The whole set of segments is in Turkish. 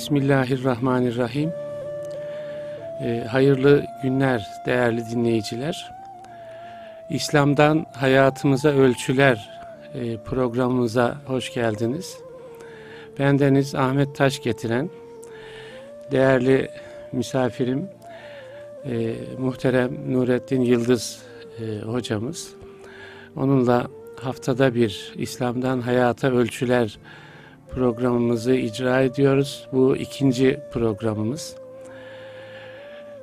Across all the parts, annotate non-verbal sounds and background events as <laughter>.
Bismillahirrahmanirrahim. Ee, hayırlı günler değerli dinleyiciler. İslam'dan hayatımıza ölçüler e, programımıza hoş geldiniz. Bendeniz Ahmet Taş getiren değerli misafirim e, muhterem Nurettin Yıldız e, hocamız. Onunla haftada bir İslam'dan hayata ölçüler programımızı icra ediyoruz. Bu ikinci programımız.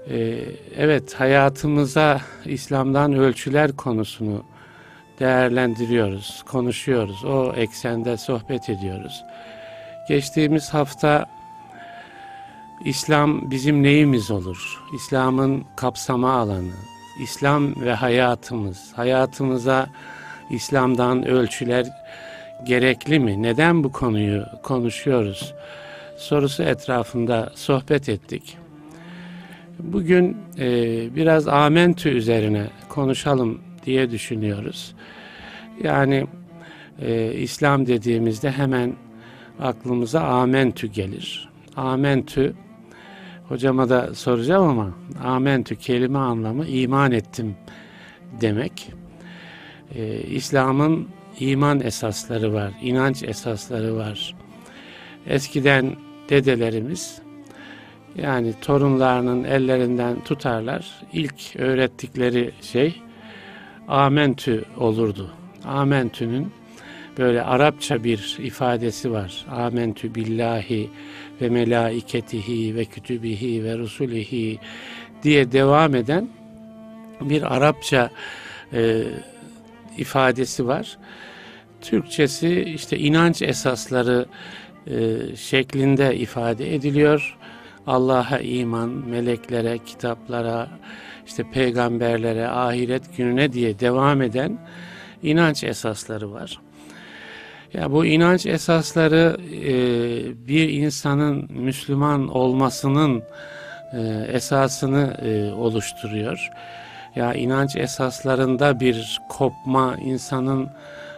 Ee, evet, hayatımıza İslam'dan ölçüler konusunu değerlendiriyoruz, konuşuyoruz. O eksende sohbet ediyoruz. Geçtiğimiz hafta İslam bizim neyimiz olur? İslam'ın kapsama alanı, İslam ve hayatımız, hayatımıza İslam'dan ölçüler gerekli mi? Neden bu konuyu konuşuyoruz? Sorusu etrafında sohbet ettik. Bugün e, biraz amentü üzerine konuşalım diye düşünüyoruz. Yani e, İslam dediğimizde hemen aklımıza amentü gelir. Amentü, hocama da soracağım ama amentü kelime anlamı iman ettim demek. E, İslam'ın iman esasları var, inanç esasları var. Eskiden dedelerimiz yani torunlarının ellerinden tutarlar. İlk öğrettikleri şey amentü olurdu. Amentü'nün böyle Arapça bir ifadesi var. Amentü billahi ve melaiketihi ve kütübihi ve rusulihi diye devam eden bir Arapça e, ifadesi var. Türkçesi işte inanç esasları e, şeklinde ifade ediliyor. Allah'a iman, meleklere, kitaplara, işte peygamberlere, ahiret gününe diye devam eden inanç esasları var. Ya bu inanç esasları e, bir insanın Müslüman olmasının e, esasını e, oluşturuyor. Ya inanç esaslarında bir kopma insanın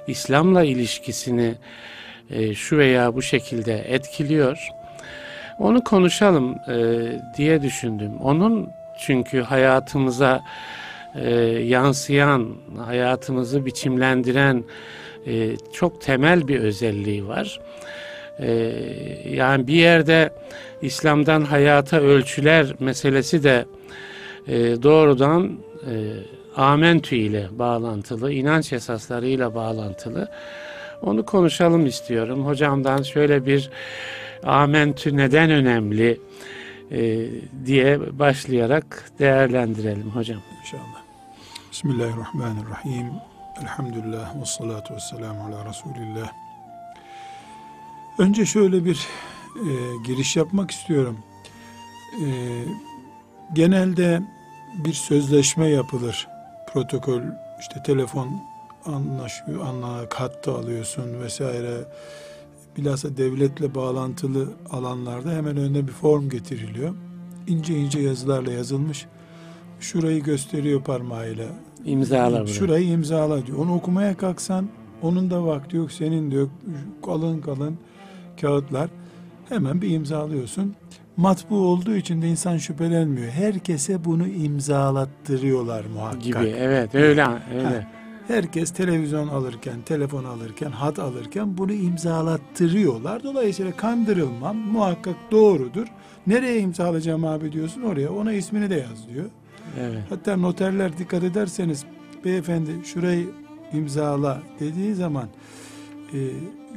İslam'la ilişkisini e, şu veya bu şekilde etkiliyor. Onu konuşalım e, diye düşündüm. Onun çünkü hayatımıza e, yansıyan, hayatımızı biçimlendiren e, çok temel bir özelliği var. E, yani bir yerde İslam'dan hayata ölçüler meselesi de e, doğrudan e, amentü ile bağlantılı, inanç esaslarıyla bağlantılı. Onu konuşalım istiyorum. Hocamdan şöyle bir amentü neden önemli e, diye başlayarak değerlendirelim hocam. İnşallah. Bismillahirrahmanirrahim. Elhamdülillah ve salatu ve selamu ala Resulillah. Önce şöyle bir e, giriş yapmak istiyorum. E, genelde bir sözleşme yapılır. Protokol, işte telefon anlaşıyor, anla, hattı alıyorsun vesaire. Bilhassa devletle bağlantılı alanlarda hemen önüne bir form getiriliyor. İnce ince yazılarla yazılmış. Şurayı gösteriyor parmağıyla. İmzala Şurayı imzala diyor. Onu okumaya kalksan onun da vakti yok, senin de yok. Kalın kalın kağıtlar. Hemen bir imzalıyorsun. Matbu olduğu için de insan şüphelenmiyor. Herkese bunu imzalattırıyorlar muhakkak. Gibi evet öyle öyle. Ha. Herkes televizyon alırken, telefon alırken, hat alırken bunu imzalattırıyorlar. Dolayısıyla kandırılmam muhakkak doğrudur. Nereye imzalayacağım abi diyorsun oraya. Ona ismini de yaz diyor. Evet. Hatta noterler dikkat ederseniz beyefendi şurayı imzala dediği zaman e,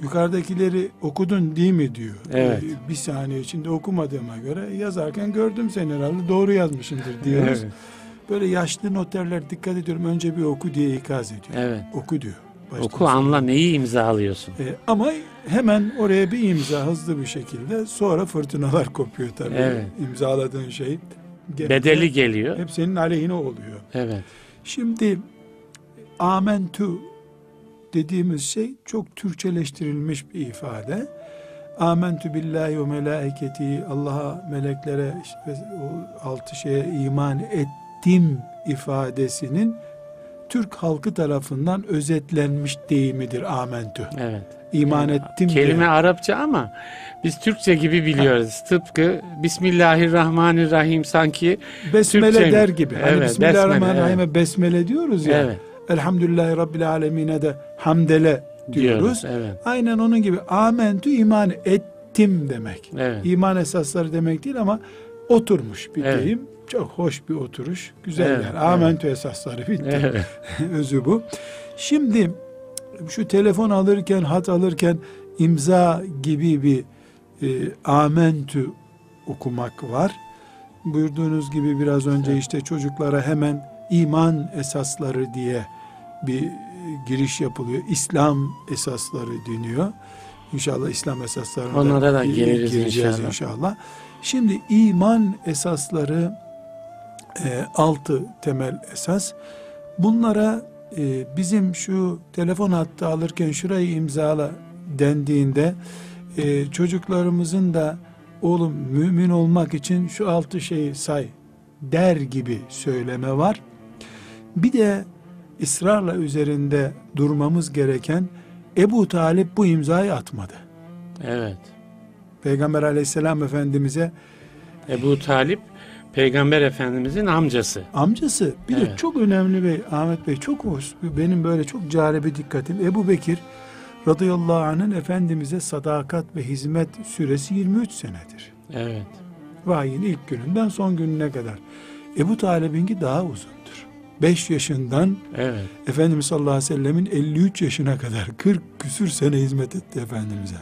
yukarıdakileri okudun değil mi diyor. Evet. E, bir saniye içinde okumadığıma göre yazarken gördüm seni herhalde doğru yazmışındır diyoruz. Evet. Böyle yaşlı noterler dikkat ediyorum önce bir oku diye ikaz ediyor. Evet. Oku diyor. Baştan oku anla neyi imzalıyorsun. E, ama hemen oraya bir imza hızlı bir şekilde sonra fırtınalar kopuyor tabii. Evet. İmzaladığın şey. Bedeli geliyor. Hep senin aleyhine oluyor. Evet. Şimdi amentu dediğimiz şey çok Türkçeleştirilmiş bir ifade. Amentu billahi ve melaiketi Allah'a, meleklere o altı şeye iman ettim ifadesinin Türk halkı tarafından özetlenmiş deyimidir amentü. Evet. İman ettim Kelime diye. Arapça ama biz Türkçe gibi biliyoruz. Tıpkı Bismillahirrahmanirrahim sanki Besmele Türkçe der gibi. hani Evet, Bismillahirrahmanirrahim'e besmele diyoruz ya. evet Elhamdülillahi Rabbil Alemin'e de hamdele diyoruz. Evet. Aynen onun gibi amentü iman ettim demek. Evet. İman esasları demek değil ama oturmuş bir Evet. deyim. Çok hoş bir oturuş. Güzel Evet, yani. Amentü esasları bitti. Evet. <laughs> Özü bu. Şimdi şu telefon alırken, hat alırken imza gibi bir e, amentü okumak var. Buyurduğunuz gibi biraz önce işte çocuklara hemen iman esasları diye bir giriş yapılıyor. İslam esasları deniyor. İnşallah İslam esaslarına Onlara da gi- geliriz gireceğiz inşallah. inşallah. Şimdi iman esasları e, altı temel esas. Bunlara e, bizim şu telefon hattı alırken şurayı imzala dendiğinde e, çocuklarımızın da oğlum mümin olmak için şu altı şeyi say der gibi söyleme var. Bir de ısrarla üzerinde durmamız gereken Ebu Talip bu imzayı atmadı. Evet. Peygamber aleyhisselam efendimize Ebu Talip Peygamber Efendimizin amcası. amcası bir de Evet. çok önemli bey Ahmet Bey çok hoş benim böyle çok cari bir dikkatim Ebu Bekir radıyallahu anh'ın Efendimiz'e sadakat ve hizmet süresi 23 senedir. Evet. Vahyin ilk gününden son gününe kadar. Ebu Talib'inki daha uzundur. 5 yaşından Evet. Efendimiz sallallahu aleyhi ve sellemin 53 yaşına kadar 40 küsür sene hizmet etti Efendimiz'e.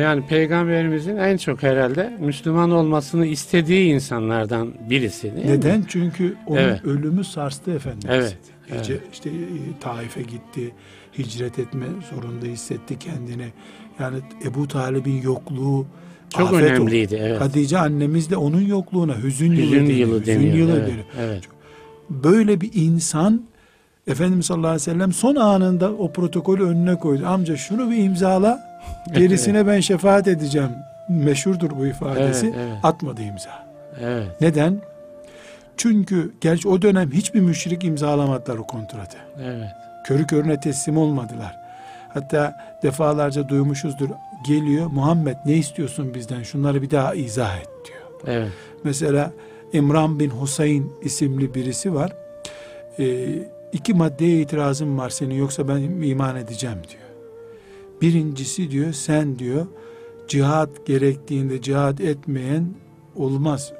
Yani peygamberimizin en çok herhalde Müslüman olmasını istediği insanlardan birisi değil mi? Neden? Çünkü onun Evet. ölümü sarstı Efendimiz. Evet, Hice- işte e, Taif'e gitti. Hicret etme zorunda hissetti kendini. Yani Ebu Talib'in yokluğu Çok afet oldu. önemliydi. Evet. Hatice annemiz de onun yokluğuna hüzün, yılı, Hüzün deniyor. yılı Hüzün deniyor. yılı evet. deniyor. evet. Böyle bir insan Efendimiz sallallahu aleyhi ve sellem son anında o protokolü önüne koydu. Amca şunu bir imzala. <laughs> Gerisine ben şefaat edeceğim. Meşhurdur bu ifadesi. Evet, evet. Atmadı imza. Evet. Neden? Çünkü gerçi o dönem hiçbir müşrik imzalamadılar o kontratı. Evet. Körü körüne teslim olmadılar. Hatta defalarca duymuşuzdur. Geliyor Muhammed ne istiyorsun bizden? Şunları bir daha izah et diyor. Evet. Mesela İmran bin Husayn isimli birisi var. Ee, iki maddeye itirazım var senin yoksa ben iman edeceğim diyor. Birincisi diyor sen diyor cihat gerektiğinde cihat etmeyen olmaz.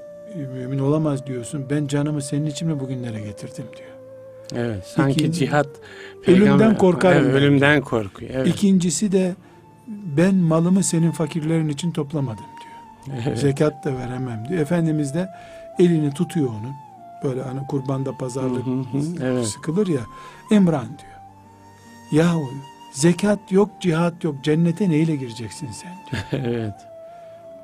Mümin olamaz diyorsun. Ben canımı senin için mi bugünlere getirdim diyor. Evet. Sanki İkinci- cihat Ölümden korkarım Evet, ölümden korkuyor. Evet. İkincisi de ben malımı senin fakirlerin için toplamadım diyor. Evet. Zekat da veremem diyor. Efendimiz de elini tutuyor onun. Böyle hani kurbanda pazarlık Hı hı hı, evet. sıkılır ya. İmran diyor. Yahu zekat yok, cihat yok. Cennete neyle gireceksin sen diyor. <laughs> evet.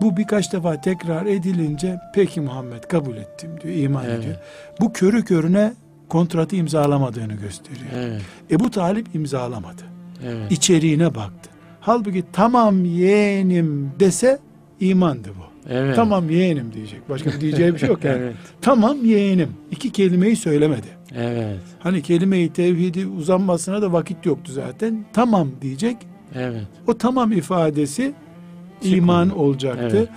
Bu birkaç defa tekrar edilince peki Muhammed kabul ettim diyor. iman Evet. ediyor. Bu körü körüne kontratı imzalamadığını gösteriyor. Evet. Ebu Talip imzalamadı. Evet. İçeriğine baktı. Halbuki tamam yeğenim dese imandı bu. Evet. Tamam yeğenim diyecek. Başka bir diyeceği bir şey yok yani. <laughs> Evet. Tamam yeğenim. İki kelimeyi söylemedi. Evet. Hani kelime-i tevhidi uzanmasına da vakit yoktu zaten. Tamam diyecek. Evet. O tamam ifadesi Çıkmadı. iman olacaktı.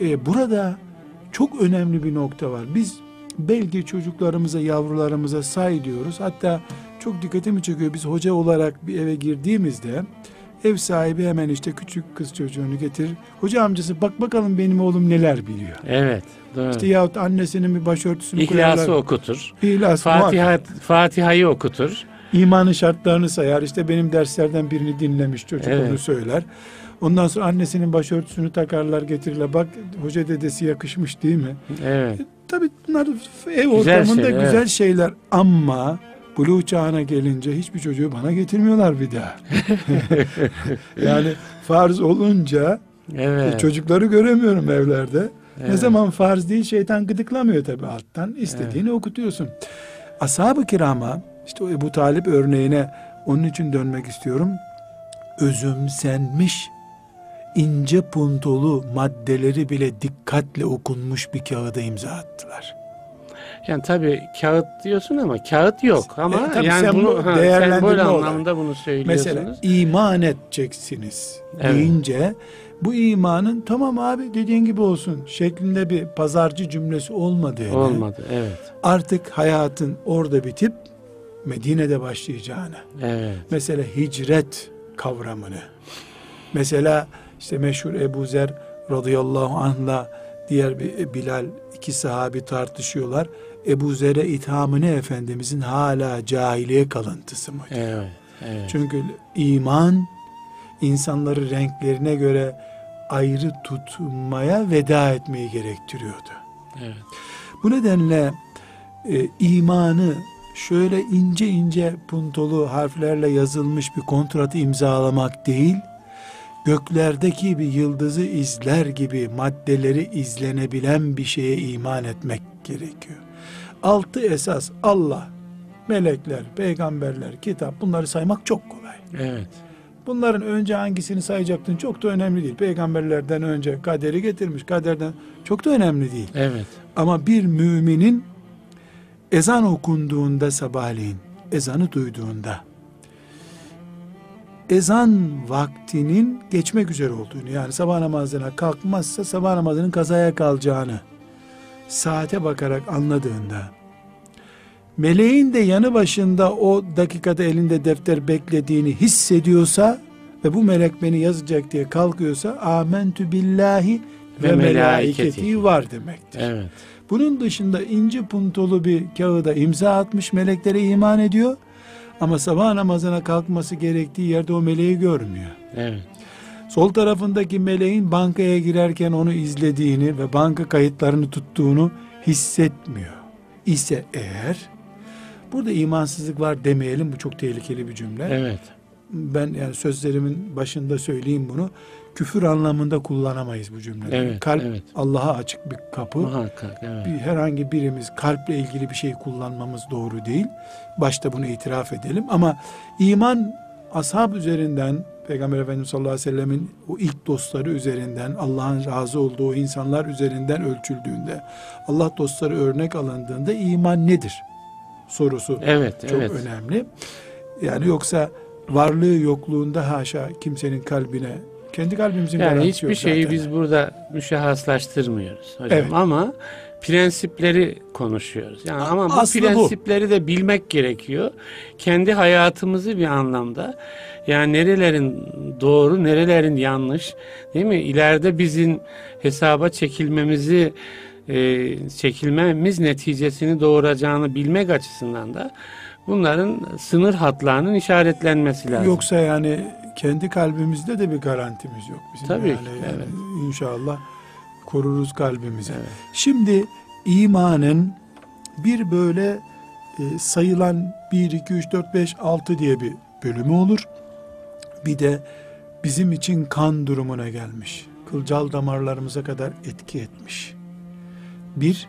Evet. Ee, burada çok önemli bir nokta var. Biz belki çocuklarımıza, yavrularımıza say diyoruz. Hatta çok dikkatimi çekiyor. Biz hoca olarak bir eve girdiğimizde ev sahibi hemen işte küçük kız çocuğunu getirir. Hoca amcası bak bakalım benim oğlum neler biliyor. Evet. Doğru. İşte yahut annesinin bir başörtüsünü İhlası koyarlar. okutur. İhlas. Fatiha Fatiha'yı okutur. İmanın şartlarını sayar. İşte benim derslerden birini dinlemiş çocuk Evet. onu söyler. Ondan sonra annesinin başörtüsünü takarlar getirirler. Bak hoca dedesi yakışmış değil mi? Evet. Tabii bunlar ev Güzel ortamında şeyler, güzel evet. şeyler ama Buluğ çağına gelince hiçbir çocuğu bana getirmiyorlar bir daha. <laughs> yani farz olunca Evet. çocukları göremiyorum evlerde. Ne Evet. zaman farz değil şeytan gıdıklamıyor tabii alttan. İstediğini okutuyorsun. Ashab-ı kirama işte o Ebu Talip örneğine onun için dönmek istiyorum. Özümsenmiş ince puntolu maddeleri bile dikkatle okunmuş bir kağıda imza attılar. Yani tabii kağıt diyorsun ama kağıt yok ama E, tabii yani sembol, bunu ha, değerlendirme sembol olarak. anlamında bunu söylüyorsunuz. Mesela iman edeceksiniz Evet. deyince bu imanın tamam abi dediğin gibi olsun şeklinde bir pazarcı cümlesi olmadığını Olmadı. Evet. artık hayatın orada bitip Medine'de başlayacağını Evet. mesela hicret kavramını mesela işte meşhur Ebu Zer radıyallahu anh'la diğer bir Bilal iki sahabi tartışıyorlar. Ebu Zer'e ithamı ne Efendimizin hala cahiliye kalıntısı mı? Evet. Evet. Çünkü iman insanları renklerine göre ayrı tutmaya veda etmeyi gerektiriyordu. Evet. Bu nedenle e, imanı şöyle ince ince puntolu harflerle yazılmış bir kontratı imzalamak değil, göklerdeki bir yıldızı izler gibi maddeleri izlenebilen bir şeye iman etmek gerekiyor. Altı esas Allah, melekler, peygamberler, kitap bunları saymak çok kolay. Evet. Bunların önce hangisini sayacaktın çok da önemli değil. Peygamberlerden önce kaderi getirmiş, kaderden çok da önemli değil. Evet. Ama bir müminin ezan okunduğunda sabahleyin, ezanı duyduğunda, ezan vaktinin geçmek üzere olduğunu, yani sabah namazına kalkmazsa sabah namazının kazaya kalacağını saate bakarak anladığında, meleğin de yanı başında o dakikada elinde defter beklediğini hissediyorsa ve bu melek beni yazacak diye kalkıyorsa amentü billahi ve, Ve melaiketi var demektir. Evet. Bunun dışında inci puntolu bir kağıda imza atmış meleklere iman ediyor. Ama sabah namazına kalkması gerektiği yerde o meleği görmüyor. Evet. Sol tarafındaki meleğin bankaya girerken onu izlediğini ve banka kayıtlarını tuttuğunu hissetmiyor. İse eğer burada imansızlık var demeyelim bu çok tehlikeli bir cümle. Evet. Ben yani sözlerimin başında söyleyeyim bunu. Küfür anlamında kullanamayız bu cümleleri. Evet, Kalp evet. Allah'a açık bir kapı. Muhakkak. Evet. bir herhangi birimiz kalple ilgili bir şey kullanmamız doğru değil. Başta bunu itiraf edelim ama iman ashab üzerinden Peygamber Efendimiz sallallahu aleyhi ve sellemin o ilk dostları üzerinden Allah'ın razı olduğu insanlar üzerinden ölçüldüğünde Allah dostları örnek alındığında iman nedir sorusu Evet. çok evet. önemli. Yani yoksa varlığı yokluğunda haşa kimsenin kalbine kendi kalbimizin Yani garantisi hiçbir yok şeyi zaten. biz burada müşahhaslaştırmıyoruz hocam Evet. ama prensipleri konuşuyoruz. Yani ama bu aslı bu. prensipleri de bilmek gerekiyor. Kendi hayatımızı bir anlamda yani nerelerin doğru, nerelerin yanlış değil mi? İleride bizim hesaba çekilmemizi e, çekilmemiz neticesini doğuracağını bilmek açısından da bunların sınır hatlarının işaretlenmesi lazım. Yoksa yani kendi kalbimizde de bir garantimiz yok bizim. Tabii yani, ki, yani evet. İnşallah koruruz kalbimizi. Evet. Şimdi imanın bir böyle e, sayılan 1, 2, 3, 4, 5, 6 diye bir bölümü olur. Bir de bizim için kan durumuna gelmiş. Kılcal damarlarımıza kadar etki etmiş. Bir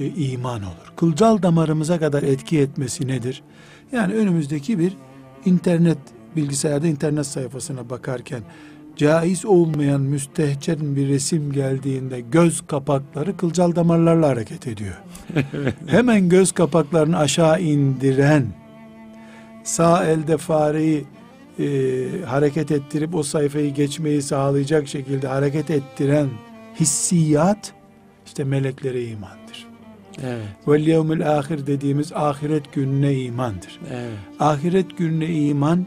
e, iman olur. Kılcal damarımıza kadar etki etmesi nedir? Yani önümüzdeki bir internet bilgisayarda internet sayfasına bakarken caiz olmayan müstehcen bir resim geldiğinde göz kapakları kılcal damarlarla hareket ediyor. <laughs> Hemen göz kapaklarını aşağı indiren sağ elde fareyi e, hareket ettirip o sayfayı geçmeyi sağlayacak şekilde hareket ettiren hissiyat işte meleklere imandır. Evet. Vel yevmil ahir dediğimiz ahiret gününe imandır. Evet. Ahiret gününe iman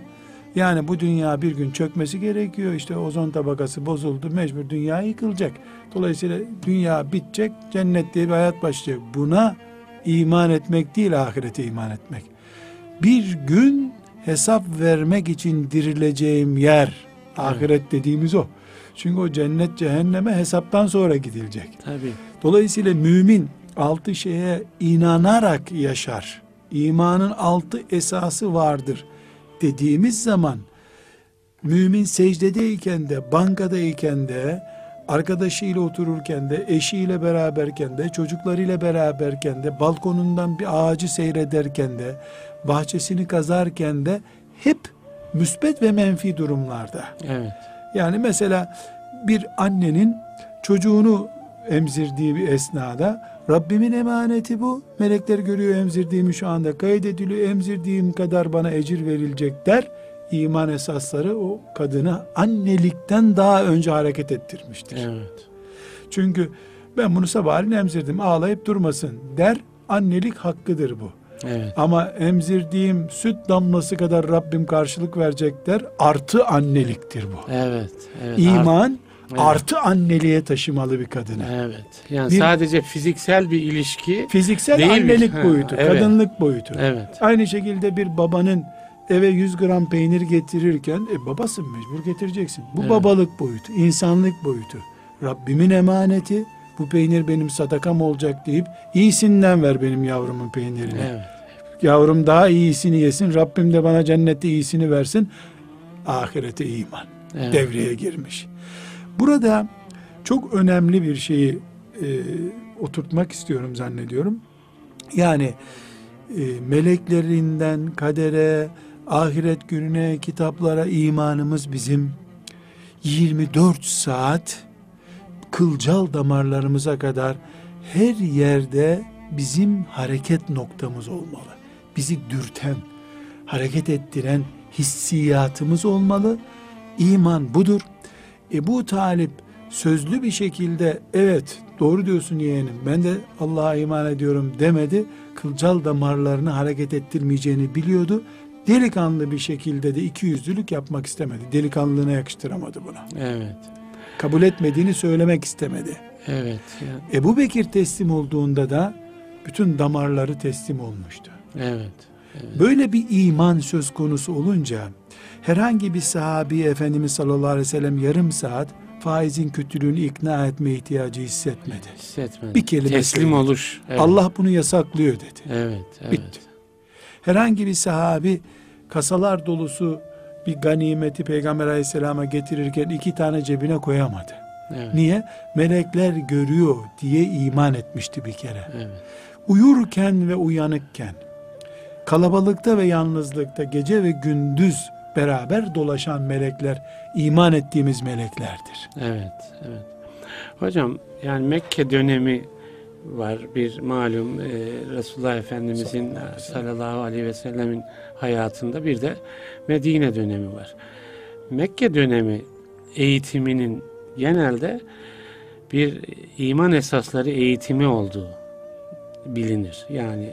yani bu dünya bir gün çökmesi gerekiyor. İşte ozon tabakası bozuldu. Mecbur dünya yıkılacak. Dolayısıyla dünya bitecek. Cennet diye bir hayat başlayacak. Buna iman etmek değil ahirete iman etmek. Bir gün hesap vermek için dirileceğim yer. Ahiret dediğimiz o. Çünkü o cennet cehenneme hesaptan sonra gidilecek. Tabii. Dolayısıyla mümin altı şeye inanarak yaşar. İmanın altı esası vardır dediğimiz zaman mümin secdedeyken de bankadayken de arkadaşıyla otururken de eşiyle beraberken de çocuklarıyla beraberken de balkonundan bir ağacı seyrederken de bahçesini kazarken de hep müsbet ve menfi durumlarda. Evet. Yani mesela bir annenin çocuğunu emzirdiği bir esnada Rabbimin emaneti bu. Melekler görüyor emzirdiğimi şu anda kaydediliyor. Emzirdiğim kadar bana ecir verilecek der. İman esasları o kadını annelikten daha önce hareket ettirmiştir. Evet. Çünkü ben bunu sabahleyin emzirdim ağlayıp durmasın der. Annelik hakkıdır bu. Evet. Ama emzirdiğim süt damlası kadar Rabbim karşılık verecek der. Artı anneliktir bu. Evet. evet. İman Evet. artı anneliğe taşımalı bir kadını. Evet. Yani Bir- sadece fiziksel bir ilişki. Fiziksel Değil mi? annelik Ha, boyutu, evet. kadınlık boyutu. Evet. Aynı şekilde bir babanın eve 100 gram peynir getirirken e, babasın mecbur getireceksin. Bu Evet. babalık boyutu, insanlık boyutu. Rabbimin emaneti bu peynir benim sadakam olacak deyip iyisinden ver benim yavrumun peynirini. Evet. Yavrum daha iyisini yesin. Rabbim de bana cennette iyisini versin. Ahirete iman Evet. devreye girmiş. Burada çok önemli bir şeyi e, oturtmak istiyorum zannediyorum. Yani e, meleklerinden kadere, ahiret gününe, kitaplara imanımız bizim 24 saat kılcal damarlarımıza kadar her yerde bizim hareket noktamız olmalı. Bizi dürten, hareket ettiren hissiyatımız olmalı. İman budur. Ebu Talip sözlü bir şekilde evet doğru diyorsun yeğenim ben de Allah'a iman ediyorum demedi. Kılcal damarlarını hareket ettirmeyeceğini biliyordu. Delikanlı bir şekilde de iki yüzlülük yapmak istemedi. Delikanlılığına yakıştıramadı bunu. Evet. Kabul etmediğini söylemek istemedi. Evet. Yani, Ebu Bekir teslim olduğunda da bütün damarları teslim olmuştu. evet. Evet. Böyle bir iman söz konusu olunca herhangi bir sahabi Efendimiz sallallahu aleyhi ve sellem yarım saat faizin kötülüğünü ikna etme ihtiyacı hissetmedi. Hissetmedim. Bir kelime Teslim söyledi. oluş. Evet. Allah bunu yasaklıyor dedi. Evet. Evet. Bitti. Herhangi bir sahabi kasalar dolusu bir ganimeti Peygamber aleyhisselama getirirken iki tane cebine koyamadı. Evet. Niye? Melekler görüyor diye iman etmişti bir kere. Evet. uyurken ve uyanıkken, kalabalıkta ve yalnızlıkta, gece ve gündüz beraber dolaşan melekler, iman ettiğimiz meleklerdir. Evet, evet. Hocam yani Mekke dönemi var bir malum e, Resulullah Efendimizin sallallahu aleyhi ve sellemin hayatında bir de Medine dönemi var. Mekke dönemi eğitiminin genelde bir iman esasları eğitimi olduğu bilinir. Yani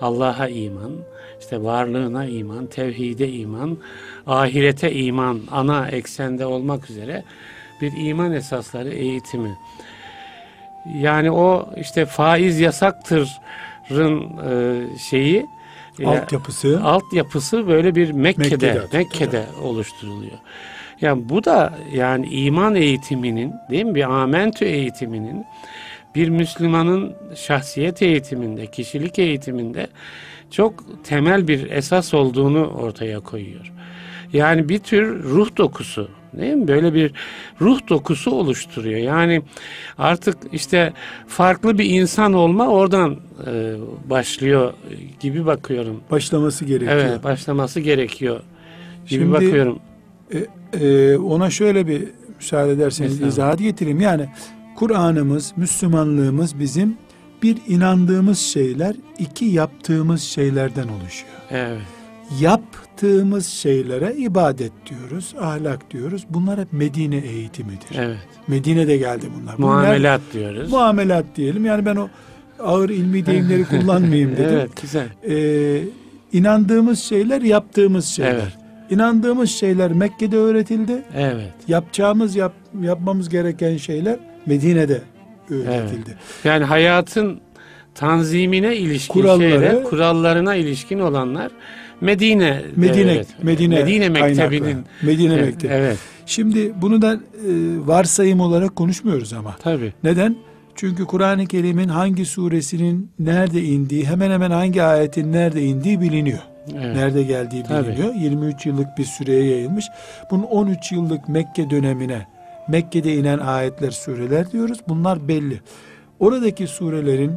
Allah'a iman, işte varlığına iman, tevhide iman, ahirete iman ana eksende olmak üzere bir iman esasları eğitimi. Yani o işte faiz yasaktırın e, şeyi e, Altyapısı altyapısı böyle bir Mekke'de Mekke'de, Mekke'de, oluşturuluyor. Yani bu da yani iman eğitiminin değil mi bir amentü eğitiminin bir Müslümanın şahsiyet eğitiminde, kişilik eğitiminde çok temel bir esas olduğunu ortaya koyuyor. Yani bir tür ruh dokusu değil mi? Böyle bir ruh dokusu oluşturuyor. Yani artık işte farklı bir insan olma oradan e, başlıyor gibi bakıyorum. başlaması gerekiyor. Evet, başlaması gerekiyor gibi Şimdi- bakıyorum. Ee, ona şöyle bir müsaade ederseniz izahat getireyim. Yani Kur'an'ımız, Müslümanlığımız bizim bir inandığımız şeyler, iki yaptığımız şeylerden oluşuyor. Evet, Yaptığımız şeylere ibadet diyoruz, ahlak diyoruz. Bunlar hep Medine eğitimidir. evet. Medine'de geldi bunlar. Bunlar Muamelat diyoruz. muamelat diyelim. Yani ben o ağır ilmi <laughs> deyimleri kullanmayayım dedim. Evet, güzel. Ee, inandığımız şeyler, yaptığımız şeyler. Evet. İnandığımız şeyler Mekke'de öğretildi. Evet. Yapacağımız, yap, yapmamız gereken şeyler Medine'de öğretildi. Yani hayatın tanzimine ilişkin Kuralları- şeyler, kurallarına ilişkin olanlar Medine Medine, evet, Medine, Medine mektebinin kaynaklı. Medine evet, mektebi. evet, Şimdi bunu da e, varsayım olarak konuşmuyoruz ama. tabii. Neden? Çünkü Kur'an-ı Kerim'in hangi suresinin nerede indiği, hemen hemen hangi ayetin nerede indiği biliniyor. Evet. Nerede geldiği Tabii. biliniyor. 23 yıllık bir süreye yayılmış. Bunun 13 yıllık Mekke dönemine, Mekke'de inen ayetler, sureler diyoruz. Bunlar belli. Oradaki surelerin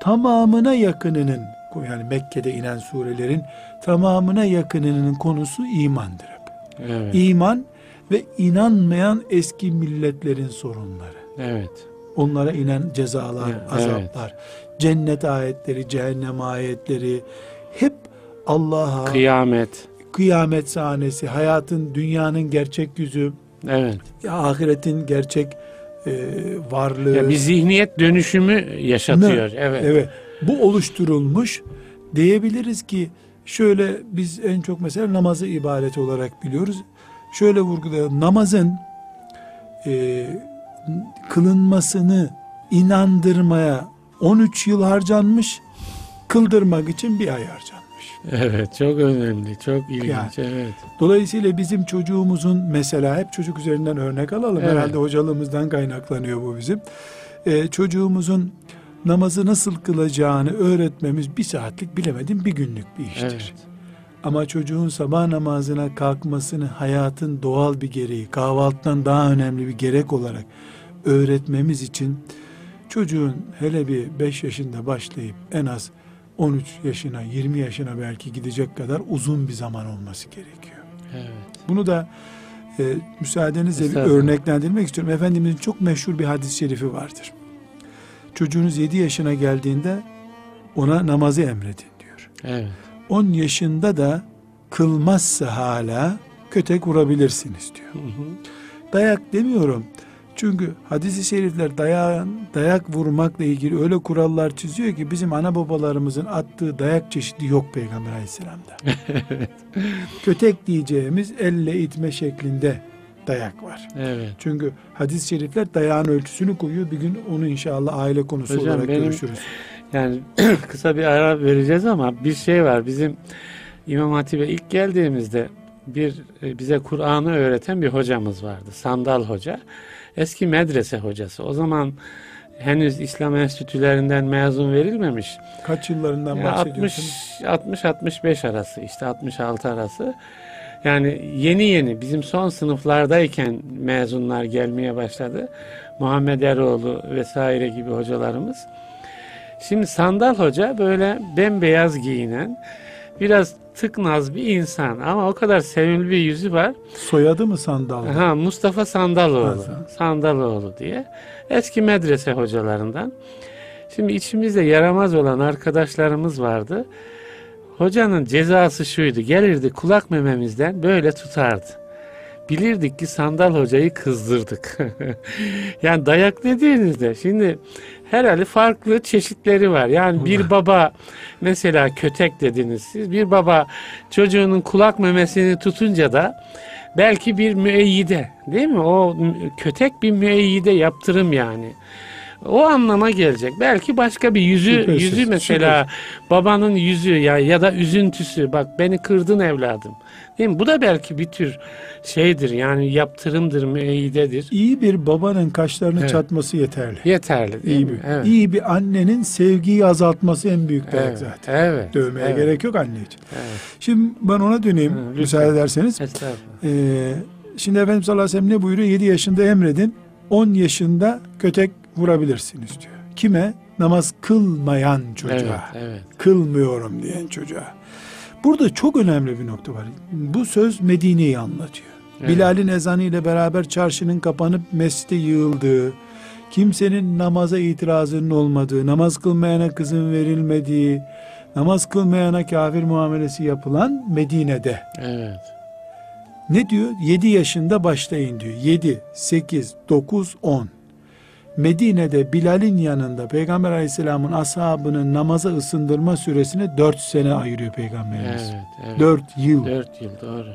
tamamına yakınının, yani Mekke'de inen surelerin tamamına yakınının konusu imandır hep. Evet. İman ve inanmayan eski milletlerin sorunları. Evet. onlara inen cezalar, Evet. azaplar, cennet ayetleri, cehennem ayetleri hep Allah'a, Kıyamet. kıyamet sahnesi, hayatın, dünyanın gerçek yüzü, Evet. ahiretin gerçek e, varlığı. Ya bir zihniyet dönüşümü yaşatıyor. Evet. Evet. Bu oluşturulmuş diyebiliriz ki şöyle biz en çok mesela namazı ibadet olarak biliyoruz. Şöyle vurgulayalım. Namazın e, kılınmasını inandırmaya 13 yıl harcanmış, kıldırmak için bir ay harcanmış. Evet, çok önemli, çok ilginç. Yani. Evet. Dolayısıyla bizim çocuğumuzun mesela hep çocuk üzerinden örnek alalım. Evet. Herhalde hocalığımızdan kaynaklanıyor bu bizim. Ee, çocuğumuzun namazı nasıl kılacağını öğretmemiz bir saatlik bilemedim bir günlük bir iştir. Evet. Ama çocuğun sabah namazına kalkmasını hayatın doğal bir gereği, kahvaltıdan daha önemli bir gerek olarak öğretmemiz için çocuğun hele bir 5 yaşında başlayıp en az 13 yaşına, 20 yaşına belki gidecek kadar uzun bir zaman olması gerekiyor. Evet. Bunu da e, müsaadenizle bir örneklendirmek istiyorum. Efendimizin çok meşhur bir hadis-i şerifi vardır. Çocuğunuz 7 yaşına geldiğinde ona namazı emredin diyor. Evet. 10 yaşında da kılmazsa hala kötek vurabilirsiniz diyor. Hı hı. Dayak demiyorum. Çünkü hadis-i şerifler dayak, dayak vurmakla ilgili öyle kurallar çiziyor ki bizim ana babalarımızın attığı dayak çeşidi yok Peygamber aleyhisselamda. <laughs> Kötek diyeceğimiz elle itme şeklinde dayak var. Evet. Çünkü hadis-i şerifler dayağın ölçüsünü koyuyor. Bir gün onu inşallah aile konusu Hocam olarak benim- görüşürüz. Yani <clears throat> kısa bir ara vereceğiz ama bir şey var. Bizim İmam Hatip'e ilk geldiğimizde bir e, bize Kur'an'ı öğreten bir hocamız vardı. Sandal Hoca. Eski medrese hocası. O zaman henüz İslam enstitülerinden mezun verilmemiş. Kaç yıllarından Ya bahsediyorsunuz? 60 60 65 arası işte 66 arası. Yani yeni yeni bizim son sınıflardayken mezunlar gelmeye başladı. Muhammed Eroğlu vesaire gibi hocalarımız. Şimdi Sandal Hoca böyle bembeyaz giyinen biraz tıknaz bir insan ama o kadar sevimli bir yüzü var. Soyadı mı sandal? Ha, Mustafa Sandaloğlu. Ha, Sandaloğlu diye. Eski medrese hocalarından. Şimdi içimizde yaramaz olan arkadaşlarımız vardı. Hocanın cezası şuydu. Gelirdi kulak mememizden böyle tutardı. Bilirdik ki sandal hocayı kızdırdık. <laughs> yani dayak dediğinizde şimdi herhalde farklı çeşitleri var. Yani bir baba mesela kötek dediniz siz. Bir baba çocuğunun kulak memesini tutunca da belki bir müeyyide değil mi? O kötek bir müeyyide yaptırım yani. O anlama gelecek. Belki başka bir yüzü Şüphesiz, yüzü mesela babanın yüzü ya ya da üzüntüsü. Bak beni kırdın evladım. Değil mi? Bu da belki bir tür şeydir. Yani yaptırımdır, müeyyidedir. İyi bir babanın kaşlarını Evet. çatması yeterli. Yeterli İyi bir, Evet. iyi bir annenin sevgiyi azaltması en büyük dayak Evet. zaten. Evet. Dövmeye evet, gerek yok anne için. Evet. Şimdi ben ona döneyim Hı, müsaade ederseniz. Estağfurullah. Ee, şimdi Efendimiz sallallahu aleyhi ve sellem ne buyuruyor? 7 yaşında emredin, 10 yaşında kötek vurabilirsiniz diyor. Kime? Namaz kılmayan çocuğa. Evet, evet. Kılmıyorum diyen çocuğa. Burada çok önemli bir nokta var. Bu söz Medine'yi anlatıyor. Evet. Bilal'in ezanı ile beraber çarşının kapanıp mescide yığıldığı, kimsenin namaza itirazının olmadığı, namaz kılmayana kızın verilmediği, namaz kılmayana kafir muamelesi yapılan Medine'de. Evet. Ne diyor? 7 yaşında başlayın diyor. 7, 8, 9, 10. Medine'de Bilal'in yanında Peygamber Aleyhisselam'ın ashabının namaza ısındırma süresine 4 sene ayırıyor Peygamberimiz. Evet. evet. 4 yıl. Dört yıl doğru.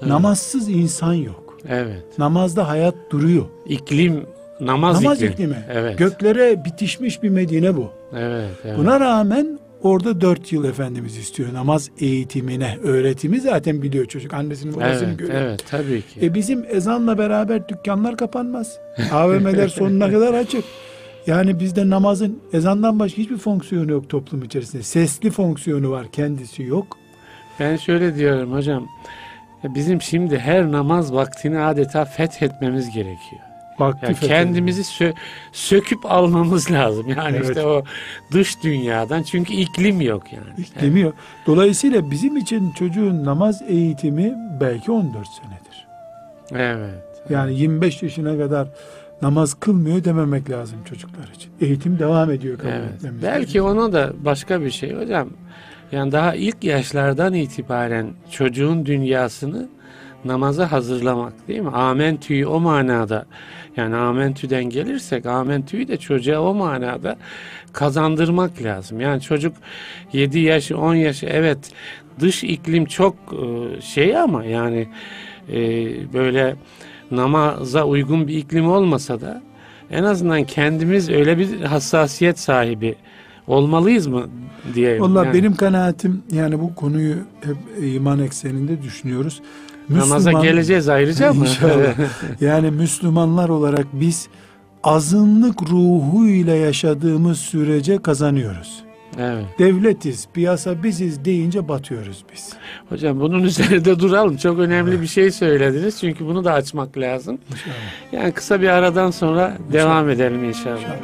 Doğru. Namazsız insan yok. Evet. Namazda hayat duruyor. İklim namaz, Namaz iklim. iklimi. Evet. Göklere bitişmiş bir Medine bu. Evet. evet. Buna rağmen orada 4 yıl Efendimiz istiyor. Namaz eğitimine, öğretimi zaten biliyor çocuk. Annesinin babasını evet, görüyor. evet tabii ki. E bizim ezanla beraber dükkanlar kapanmaz. AVM'ler sonuna kadar açık. Yani bizde namazın ezandan başka hiçbir fonksiyonu yok toplum içerisinde. Sesli fonksiyonu var, kendisi yok. Ben şöyle diyorum hocam. Bizim şimdi her namaz vaktini adeta fethetmemiz gerekiyor. Vakti Yani kendimizi sö- söküp almamız <laughs> lazım. Yani Evet. işte o dış dünyadan çünkü iklim yok yani. İklimi yok. Dolayısıyla bizim için çocuğun namaz eğitimi belki 14 senedir. Evet. Yani 25 yaşına kadar namaz kılmıyor dememek lazım çocuklar için. Eğitim devam ediyor kabul Evet. etmemiz Belki ona da başka bir şey hocam. Yani daha ilk yaşlardan itibaren çocuğun dünyasını namaza hazırlamak değil mi? Amentü'yü o manada yani amentüden gelirsek amentü'yü de çocuğa o manada kazandırmak lazım. Yani çocuk 7 yaş 10 yaş evet dış iklim çok e, şey ama yani e, böyle namaza uygun bir iklim olmasa da en azından kendimiz öyle bir hassasiyet sahibi olmalıyız mı diye. Vallahi yani benim kanaatim yani bu konuyu hep iman ekseninde düşünüyoruz. Namaza Müslüman- geleceğiz ayrıca mı? İnşallah. <laughs> Yani Müslümanlar olarak biz azınlık ruhuyla yaşadığımız sürece kazanıyoruz. evet. Devletiz, piyasa biziz deyince batıyoruz biz. Hocam bunun üzerinde duralım. Çok önemli bir şey söylediniz. Çünkü bunu da açmak lazım. İnşallah. Yani kısa bir aradan sonra devam edelim inşallah. İnşallah.